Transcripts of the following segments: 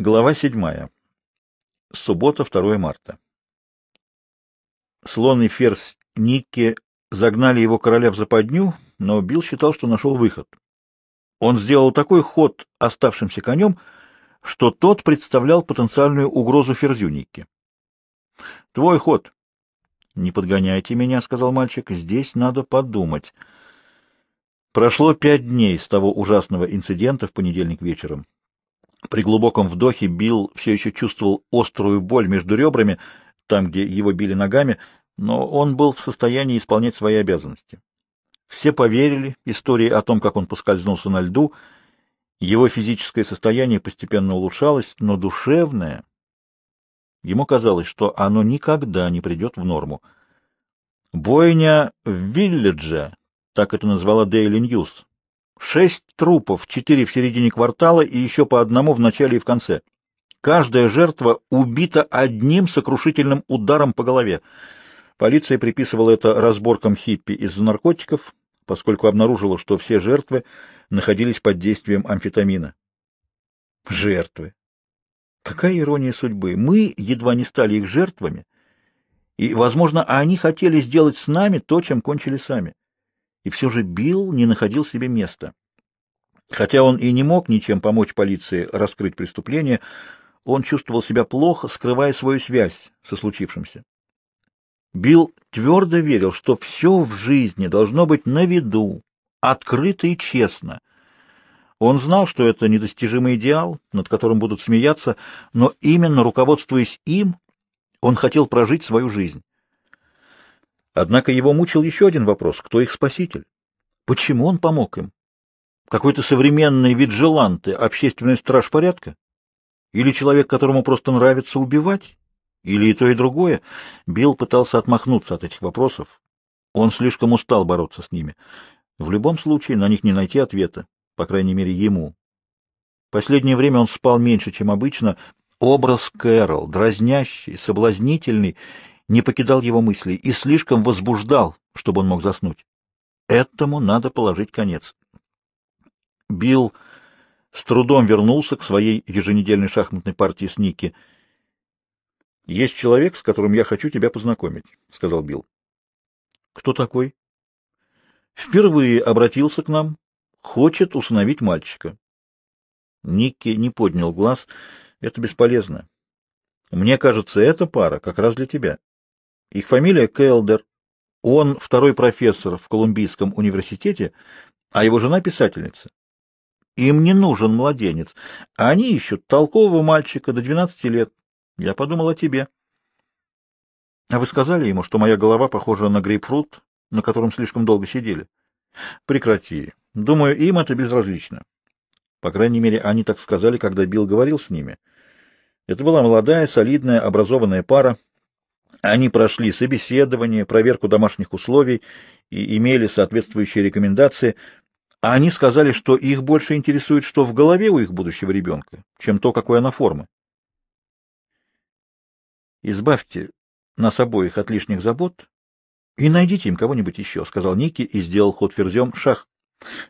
Глава 7. Суббота, 2 марта. Слон и ферзь Никки загнали его короля в западню, но Билл считал, что нашел выход. Он сделал такой ход оставшимся конем, что тот представлял потенциальную угрозу ферзю Никки. — Твой ход. — Не подгоняйте меня, — сказал мальчик, — здесь надо подумать. Прошло пять дней с того ужасного инцидента в понедельник вечером. При глубоком вдохе Билл все еще чувствовал острую боль между ребрами, там, где его били ногами, но он был в состоянии исполнять свои обязанности. Все поверили истории о том, как он поскользнулся на льду. Его физическое состояние постепенно улучшалось, но душевное... Ему казалось, что оно никогда не придет в норму. Бойня в Вилледже, так это назвала Daily News, Шесть трупов, четыре в середине квартала и еще по одному в начале и в конце. Каждая жертва убита одним сокрушительным ударом по голове. Полиция приписывала это разборкам хиппи из-за наркотиков, поскольку обнаружила, что все жертвы находились под действием амфетамина. Жертвы. Какая ирония судьбы! Мы едва не стали их жертвами, и, возможно, они хотели сделать с нами то, чем кончили сами и все же Билл не находил себе места. Хотя он и не мог ничем помочь полиции раскрыть преступление, он чувствовал себя плохо, скрывая свою связь со случившимся. Билл твердо верил, что все в жизни должно быть на виду, открыто и честно. Он знал, что это недостижимый идеал, над которым будут смеяться, но именно руководствуясь им, он хотел прожить свою жизнь. Однако его мучил еще один вопрос — кто их спаситель? Почему он помог им? Какой-то современный виджеланты, общественный страж порядка? Или человек, которому просто нравится убивать? Или и то, и другое? Билл пытался отмахнуться от этих вопросов. Он слишком устал бороться с ними. В любом случае, на них не найти ответа, по крайней мере, ему. Последнее время он спал меньше, чем обычно. Образ Кэрол, дразнящий, соблазнительный, не покидал его мыслей и слишком возбуждал, чтобы он мог заснуть. Этому надо положить конец. Билл с трудом вернулся к своей еженедельной шахматной партии с Ники. «Есть человек, с которым я хочу тебя познакомить», — сказал Билл. «Кто такой?» «Впервые обратился к нам. Хочет усыновить мальчика». Никки не поднял глаз. «Это бесполезно. Мне кажется, эта пара как раз для тебя». Их фамилия Келдер. Он второй профессор в Колумбийском университете, а его жена писательница. Им не нужен младенец. Они ищут толкового мальчика до 12 лет. Я подумал о тебе. А вы сказали ему, что моя голова похожа на грейпфрут, на котором слишком долго сидели? Прекрати. Думаю, им это безразлично. По крайней мере, они так сказали, когда Билл говорил с ними. Это была молодая, солидная, образованная пара. Они прошли собеседование, проверку домашних условий и имели соответствующие рекомендации, а они сказали, что их больше интересует, что в голове у их будущего ребенка, чем то, какой она формы. «Избавьте нас обоих от лишних забот и найдите им кого-нибудь еще», — сказал Ники и сделал ход ферзем шах.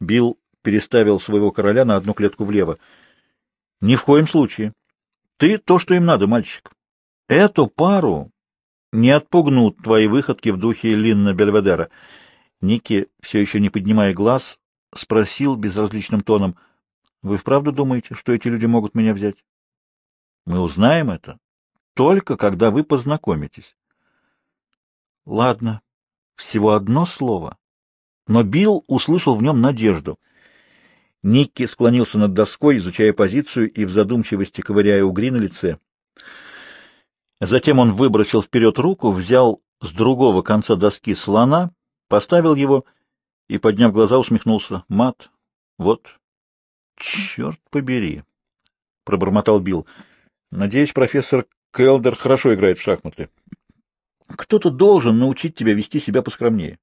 Билл переставил своего короля на одну клетку влево. «Ни в коем случае. Ты то, что им надо, мальчик. Эту пару не отпугнут твои выходки в духе Линна Бельведера. Ники, все еще не поднимая глаз, спросил безразличным тоном, «Вы вправду думаете, что эти люди могут меня взять?» «Мы узнаем это только когда вы познакомитесь». «Ладно, всего одно слово». Но Билл услышал в нем надежду. Никки склонился над доской, изучая позицию и в задумчивости ковыряя угри на лице. Затем он выбросил вперед руку, взял с другого конца доски слона, поставил его и, подняв глаза, усмехнулся. «Мат, вот». «Черт побери!» — пробормотал Билл. «Надеюсь, профессор Келдер хорошо играет в шахматы. Кто-то должен научить тебя вести себя поскромнее.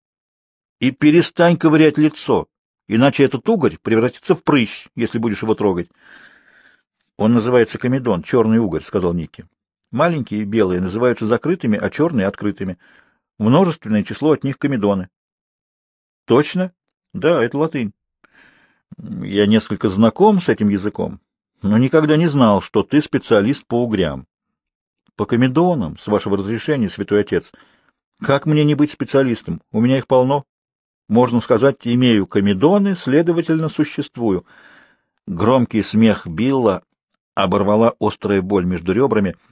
И перестань ковырять лицо, иначе этот угорь превратится в прыщ, если будешь его трогать». «Он называется комедон, черный угорь», — сказал Ники. Маленькие белые называются закрытыми, а черные — открытыми. Множественное число от них комедоны. Точно? Да, это латынь. Я несколько знаком с этим языком, но никогда не знал, что ты специалист по угрям. По комедонам, с вашего разрешения, святой отец. Как мне не быть специалистом? У меня их полно. Можно сказать, имею комедоны, следовательно, существую. Громкий смех Билла оборвала острая боль между ребрами —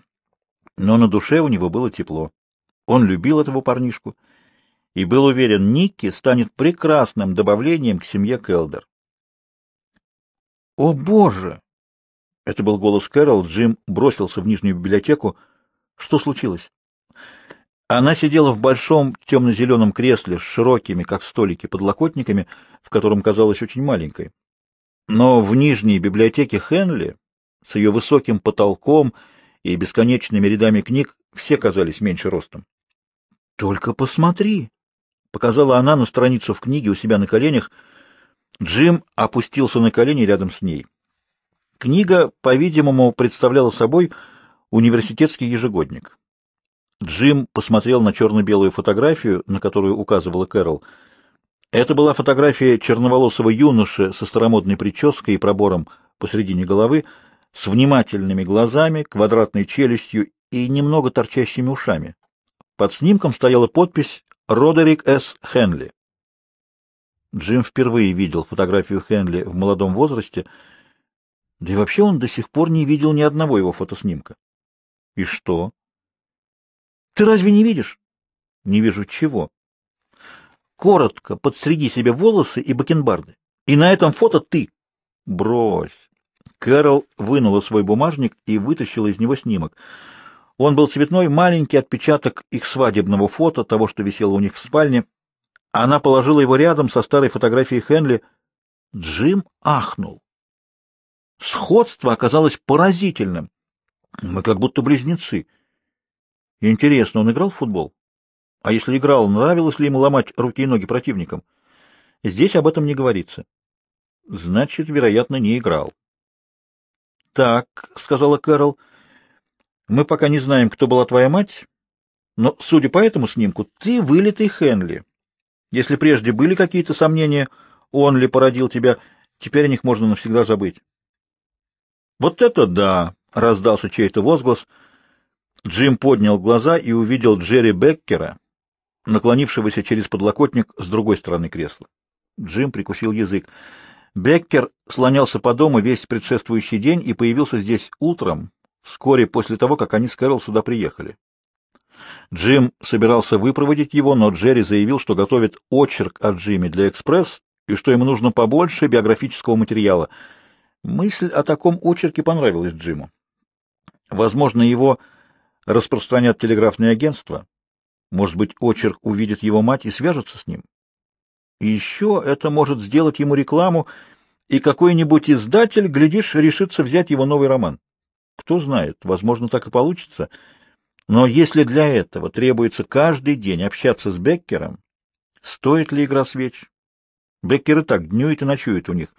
но на душе у него было тепло. Он любил этого парнишку и был уверен, Никки станет прекрасным добавлением к семье Келдер. «О, Боже!» — это был голос Кэрол. Джим бросился в нижнюю библиотеку. «Что случилось?» Она сидела в большом темно-зеленом кресле с широкими, как столики, подлокотниками, в котором казалась очень маленькой. Но в нижней библиотеке Хенли, с ее высоким потолком и бесконечными рядами книг, все казались меньше ростом. — Только посмотри! — показала она на страницу в книге у себя на коленях. Джим опустился на колени рядом с ней. Книга, по-видимому, представляла собой университетский ежегодник. Джим посмотрел на черно-белую фотографию, на которую указывала Кэрол. Это была фотография черноволосого юноши со старомодной прической и пробором посредине головы, с внимательными глазами, квадратной челюстью и немного торчащими ушами. Под снимком стояла подпись «Родерик С. Хенли». Джим впервые видел фотографию Хенли в молодом возрасте, да и вообще он до сих пор не видел ни одного его фотоснимка. И что? Ты разве не видишь? Не вижу чего. Коротко подстриги себе волосы и бакенбарды. И на этом фото ты. Брось. Кэрол вынула свой бумажник и вытащила из него снимок. Он был цветной, маленький отпечаток их свадебного фото, того, что висело у них в спальне. Она положила его рядом со старой фотографией Хенли. Джим ахнул. Сходство оказалось поразительным. Мы как будто близнецы. Интересно, он играл в футбол? А если играл, нравилось ли ему ломать руки и ноги противникам? Здесь об этом не говорится. Значит, вероятно, не играл так», — сказала Кэрол, — «мы пока не знаем, кто была твоя мать, но, судя по этому снимку, ты вылитый Хенли. Если прежде были какие-то сомнения, он ли породил тебя, теперь о них можно навсегда забыть». «Вот это да!» — раздался чей-то возглас. Джим поднял глаза и увидел Джерри Беккера, наклонившегося через подлокотник с другой стороны кресла. Джим прикусил язык. Беккер слонялся по дому весь предшествующий день и появился здесь утром, вскоре после того, как они с Кэрол сюда приехали. Джим собирался выпроводить его, но Джерри заявил, что готовит очерк о Джиме для «Экспресс» и что ему нужно побольше биографического материала. Мысль о таком очерке понравилась Джиму. Возможно, его распространят телеграфные агентства. Может быть, очерк увидит его мать и свяжется с ним. Еще это может сделать ему рекламу, и какой-нибудь издатель, глядишь, решится взять его новый роман. Кто знает, возможно, так и получится. Но если для этого требуется каждый день общаться с Беккером, стоит ли игра свеч? Беккеры так днюет и ночует у них.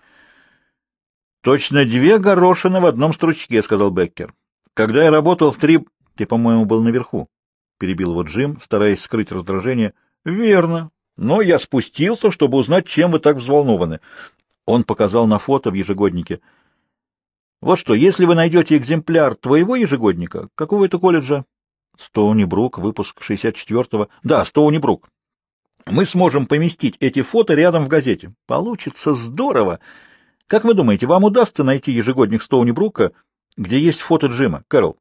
«Точно две горошины в одном стручке», — сказал Беккер. «Когда я работал в три...» «Ты, по-моему, был наверху», — перебил его Джим, стараясь скрыть раздражение. «Верно», но я спустился, чтобы узнать, чем вы так взволнованы. Он показал на фото в ежегоднике. Вот что, если вы найдете экземпляр твоего ежегодника, какого это колледжа? Стоунибрук, выпуск 64-го. Да, Стоунибрук. Мы сможем поместить эти фото рядом в газете. Получится здорово. Как вы думаете, вам удастся найти ежегодник Стоунибрука, где есть фото Джима, Кэрол?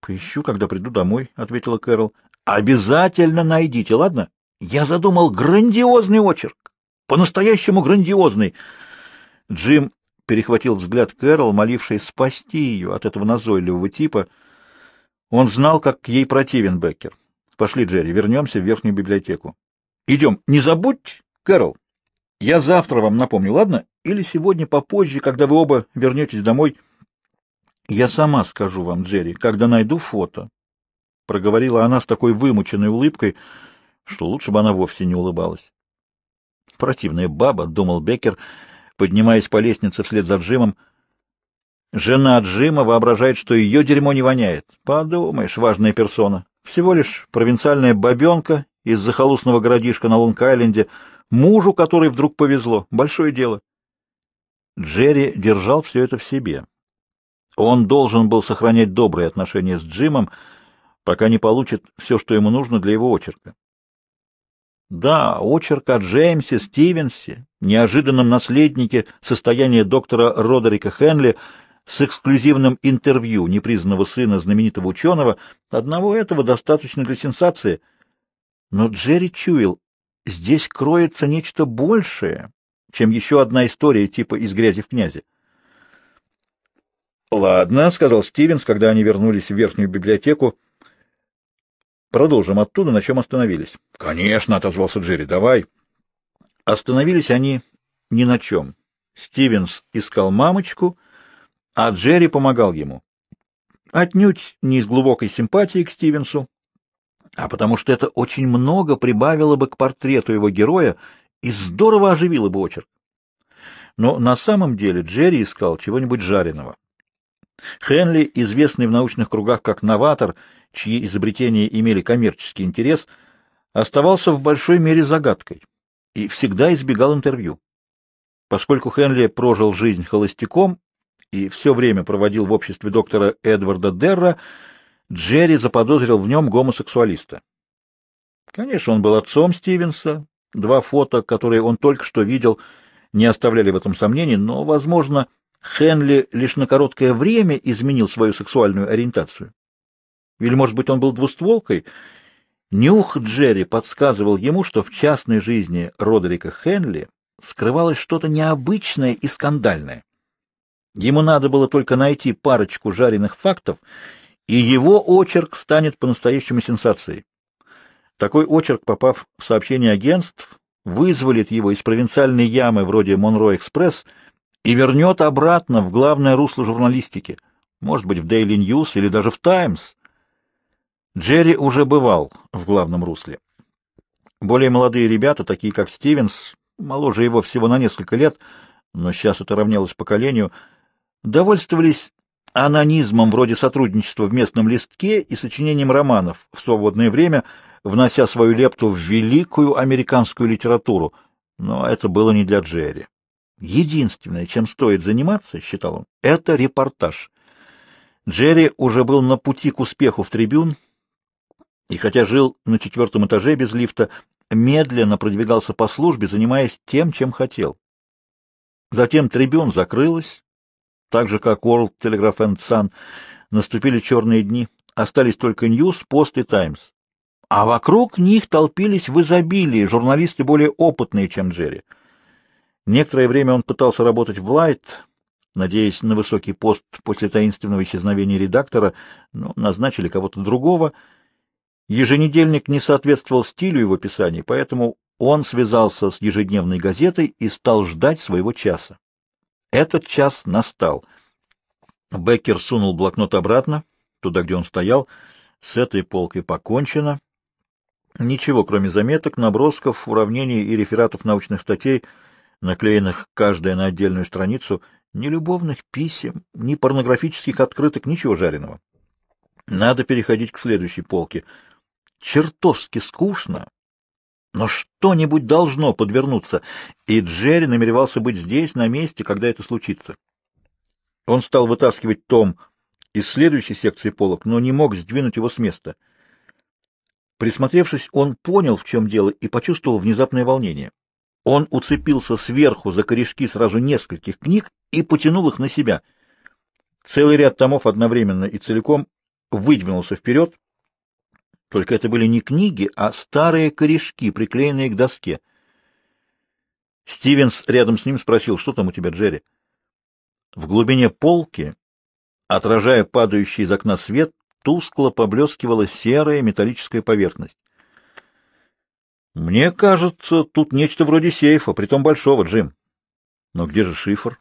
Поищу, когда приду домой, ответила Кэрол. Обязательно найдите, ладно? Я задумал грандиозный очерк, по-настоящему грандиозный. Джим перехватил взгляд Кэрол, молившей спасти ее от этого назойливого типа. Он знал, как ей противен Беккер. Пошли, Джерри, вернемся в верхнюю библиотеку. Идем. Не забудь, Кэрол, я завтра вам напомню, ладно? Или сегодня попозже, когда вы оба вернетесь домой. Я сама скажу вам, Джерри, когда найду фото. Проговорила она с такой вымученной улыбкой, что лучше бы она вовсе не улыбалась. Противная баба, — думал Беккер, поднимаясь по лестнице вслед за Джимом. Жена Джима воображает, что ее дерьмо не воняет. Подумаешь, важная персона. Всего лишь провинциальная бабенка из захолустного городишка на Лонг-Айленде, мужу, который вдруг повезло. Большое дело. Джерри держал все это в себе. Он должен был сохранять добрые отношения с Джимом, пока не получит все, что ему нужно для его очерка. Да, очерк о Джеймсе Стивенсе, неожиданном наследнике состояния доктора Родерика Хенли с эксклюзивным интервью непризнанного сына знаменитого ученого, одного этого достаточно для сенсации. Но Джерри Чуэлл, здесь кроется нечто большее, чем еще одна история типа «из грязи в князе. «Ладно», — сказал Стивенс, когда они вернулись в верхнюю библиотеку, — Продолжим оттуда, на чем остановились. — Конечно, — отозвался Джерри, — давай. Остановились они ни на чем. Стивенс искал мамочку, а Джерри помогал ему. Отнюдь не из глубокой симпатии к Стивенсу, а потому что это очень много прибавило бы к портрету его героя и здорово оживило бы очерк. Но на самом деле Джерри искал чего-нибудь жареного. Хенли, известный в научных кругах как новатор — чьи изобретения имели коммерческий интерес, оставался в большой мере загадкой и всегда избегал интервью. Поскольку Хенли прожил жизнь холостяком и все время проводил в обществе доктора Эдварда Дерра, Джерри заподозрил в нем гомосексуалиста. Конечно, он был отцом Стивенса, два фото, которые он только что видел, не оставляли в этом сомнений, но, возможно, Хенли лишь на короткое время изменил свою сексуальную ориентацию. Или, может быть, он был двустволкой? Нюх Джерри подсказывал ему, что в частной жизни Родерика Хенли скрывалось что-то необычное и скандальное. Ему надо было только найти парочку жареных фактов, и его очерк станет по-настоящему сенсацией. Такой очерк, попав в сообщение агентств, вызволит его из провинциальной ямы вроде Монро-экспресс и вернет обратно в главное русло журналистики, может быть, в Daily News или даже в Times. Джерри уже бывал в главном русле. Более молодые ребята, такие как Стивенс, моложе его всего на несколько лет, но сейчас это равнялось поколению, довольствовались анонизмом вроде сотрудничества в местном листке и сочинением романов в свободное время, внося свою лепту в великую американскую литературу. Но это было не для Джерри. Единственное, чем стоит заниматься, считал он, это репортаж. Джерри уже был на пути к успеху в трибюн, и хотя жил на четвертом этаже без лифта, медленно продвигался по службе, занимаясь тем, чем хотел. Затем трибюн закрылась, так же, как World Telegraph and Sun. Наступили черные дни, остались только News, Post и Times. А вокруг них толпились в изобилии журналисты более опытные, чем Джерри. Некоторое время он пытался работать в Light, надеясь на высокий пост после таинственного исчезновения редактора, но назначили кого-то другого — Еженедельник не соответствовал стилю его писаний, поэтому он связался с ежедневной газетой и стал ждать своего часа. Этот час настал. Беккер сунул блокнот обратно, туда, где он стоял. С этой полкой покончено. Ничего, кроме заметок, набросков, уравнений и рефератов научных статей, наклеенных каждая на отдельную страницу, ни любовных писем, ни порнографических открыток, ничего жареного. Надо переходить к следующей полке — чертовски скучно. Но что-нибудь должно подвернуться, и Джерри намеревался быть здесь, на месте, когда это случится. Он стал вытаскивать том из следующей секции полок, но не мог сдвинуть его с места. Присмотревшись, он понял, в чем дело, и почувствовал внезапное волнение. Он уцепился сверху за корешки сразу нескольких книг и потянул их на себя. Целый ряд томов одновременно и целиком выдвинулся вперед, только это были не книги, а старые корешки, приклеенные к доске. Стивенс рядом с ним спросил, что там у тебя, Джерри? В глубине полки, отражая падающий из окна свет, тускло поблескивала серая металлическая поверхность. «Мне кажется, тут нечто вроде сейфа, притом большого, Джим». «Но где же шифр?»